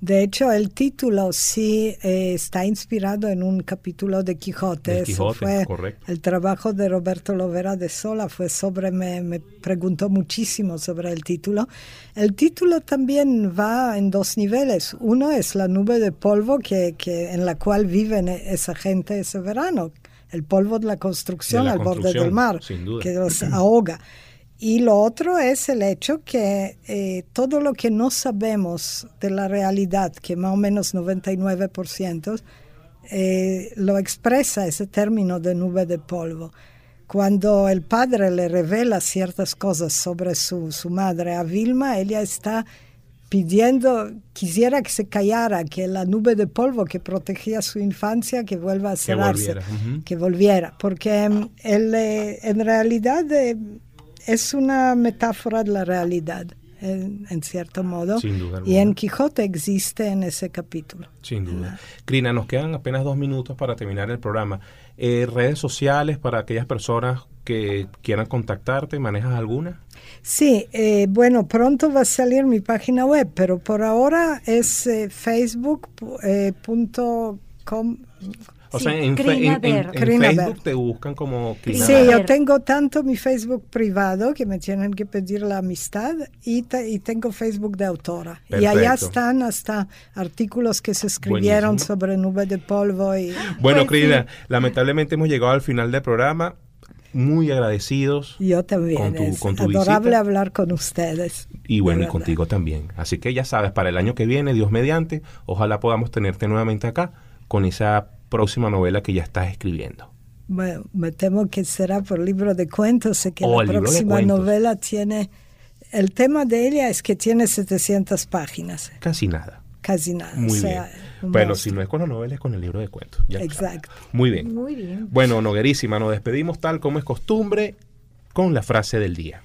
De hecho, el título sí eh, está inspirado en un capítulo de Quijote. Quijote, fue correcto. el trabajo de Roberto Lovera de Sola, fue sobre, me, me preguntó muchísimo sobre el título. El título también va en dos niveles. Uno es la nube de polvo que, que, en la cual viven e- esa gente ese verano. El polvo de la construcción De la al borde construcción, del mar, que los ahoga. Y lo otro es el hecho que eh, todo lo que no sabemos de la realidad, que más o menos 99%, eh, lo expresa ese término de nube de polvo. Cuando el padre le revela ciertas cosas sobre su, su madre a Vilma, ella está pidiendo, quisiera que se callara, que la nube de polvo que protegía su infancia, que vuelva a cerrarse, volviera, ujú. que volviera, porque mm, él, eh, en realidad eh, es una metáfora de la realidad, en, en cierto modo, Sin duda y en Quijote existe en ese capítulo. Sin duda. Crina, nos quedan apenas dos minutos para terminar el programa. Eh, redes sociales para aquellas personas que quieran contactarte, ¿manejas alguna? Sí, eh, bueno, pronto va a salir mi página web, pero por ahora es eh, facebook.com. O Sí, sea, en, fe- en- en- en Facebook te buscan como Crina Sí, Ver. yo tengo tanto mi Facebook privado que me tienen que pedir la amistad y, te- y tengo Facebook de autora. Y allá Perfecto. están hasta artículos que se escribieron Buenísimo. sobre nube de polvo y Bueno, Pues Crina, lamentablemente hemos llegado al final del programa. Muy agradecidos. yo también. Con tu- es con tu adorable visita. hablar con ustedes. Y bueno, y contigo también. Así que ya sabes, para el año que viene, Dios mediante, ojalá podamos tenerte nuevamente acá con esa próxima novela que ya estás escribiendo. Bueno, me temo que será por libro de cuentos, sé que Oh, la próxima novela tiene... El tema de ella es que tiene 700 páginas, Casi nada. casi nada. Muy o sea, bien. Bueno, si no es con la novela, es con el libro de cuentos. Ya lo sabes. Exacto. Muy bien. Muy bien. Bueno, Noguerísima, nos despedimos tal como es costumbre con la frase del día.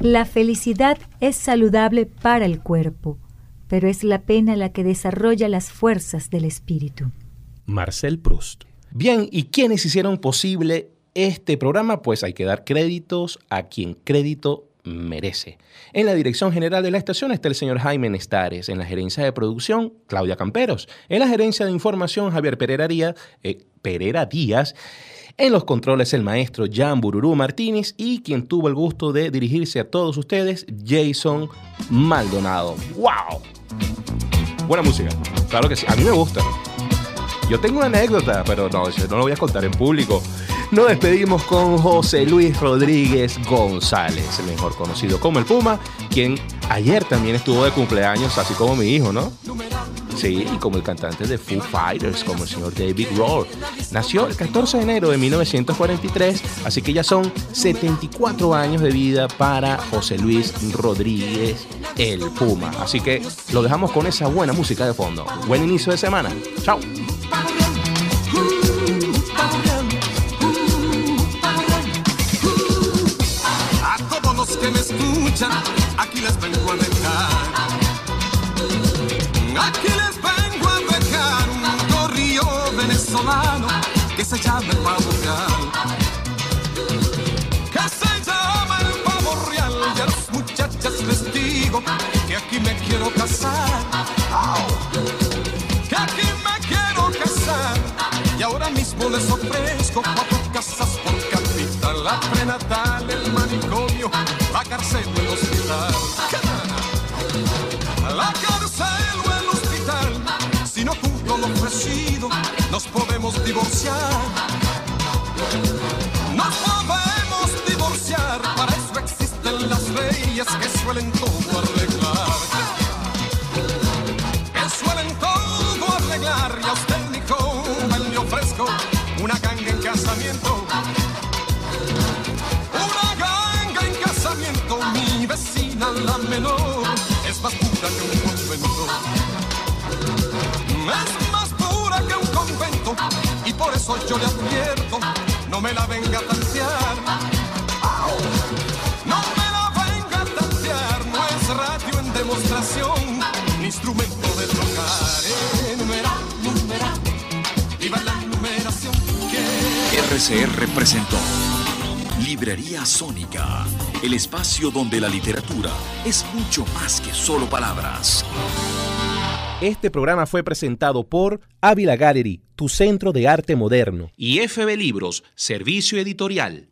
La felicidad es saludable para el cuerpo, pero es la pena la que desarrolla las fuerzas del espíritu. Marcel Proust. Bien, ¿y quiénes hicieron posible este programa? Pues hay que dar créditos a quien crédito merece. En la dirección general de la estación está el señor Jaime Nestares, en la gerencia de producción Claudia Camperos, en la gerencia de información Javier Pereira eh, Pereira Díaz en los controles el maestro Jan Bururú Martínez y quien tuvo el gusto de dirigirse a todos ustedes, Jason Maldonado. ¡Wow! Buena música, claro que sí, a mí me gusta. Yo tengo una anécdota, pero no, no lo voy a contar en público. Nos despedimos con José Luis Rodríguez González, mejor conocido como el Puma, quien ayer también estuvo de cumpleaños, así como mi hijo, ¿no? Sí, y como el cantante de Foo Fighters, como el señor David Rohr. Nació el 14 de enero de 1943, así que ya son 74 años de vida para José Luis Rodríguez, el Puma. Así que lo dejamos con esa buena música de fondo. Buen inicio de semana. Chao. Aquí les vengo a dejar. Aquí les vengo a dejar un corrillo venezolano que se llama el pavo real. Que se llama el pavo real y a las muchachas les digo que aquí me quiero casar. Que aquí me quiero casar y ahora mismo les ofrezco cuatro casas la prenatal, el manicomio, la cárcel o el hospital. La cárcel o el hospital, si no cumplo lo ofrecido, nos podemos divorciar. Nos podemos divorciar, para eso existen las leyes que suelen todo y por eso yo le advierto, no me la venga a tantear. No me la venga a tantear, no es radio en demostración, ni instrumento de tocar. Enumera, numera, viva la numeración que... RCR presentó Librería Sónica, el espacio donde la literatura es mucho más que solo palabras. Este programa fue presentado por Ávila Gallery, tu centro de arte moderno. Y FB Libros, servicio editorial.